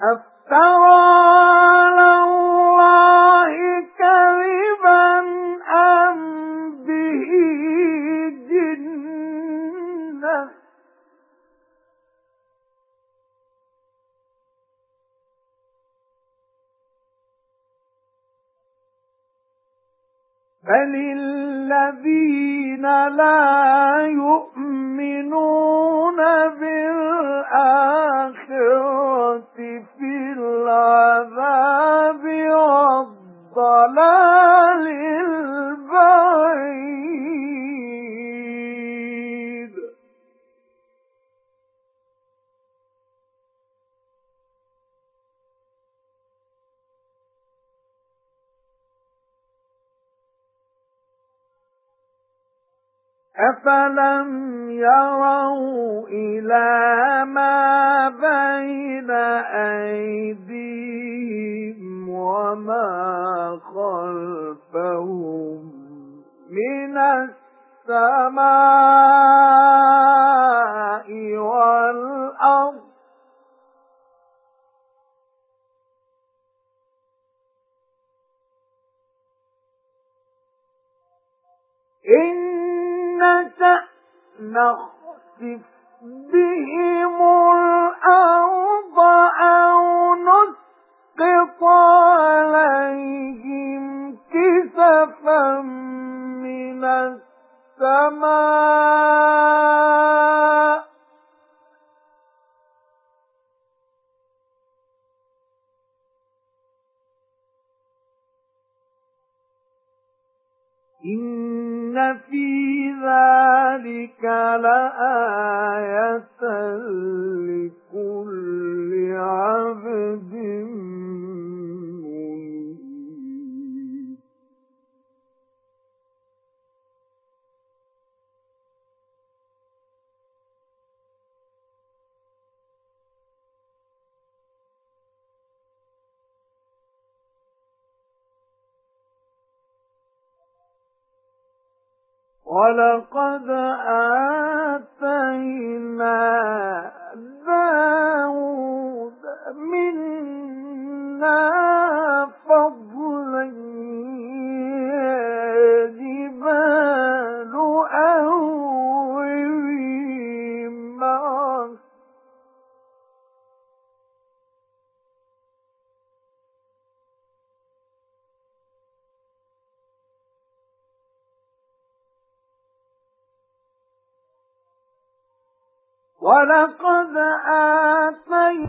أَفْتَرَى عَلَى اللَّهِ كَذِبًا أَمْ بِهِ جِنَّةٌ؟ بَلِ الَّذِينَ لَا يُؤْمِنُونَ بِالْآخِرَةِ وَالضَّلَالِ الْبَعِيدِ. أَفَلَمْ يَرَوْا إِلَى مَا بَيْنَ أَيْدِيهِمْ مِنَ السَّمَاءِ وَالْأَرْضِ. إِنَّ نَخْسِفْ بِهِمُ الْأَرْضَ. السَّمَاءِ إِنَّ فِي ذَلِكَ لَآيَةً وَلَقَدْ آتَيْنَا دَاوُودَ مِنَّا وَلَقَدْ آتَيْنَا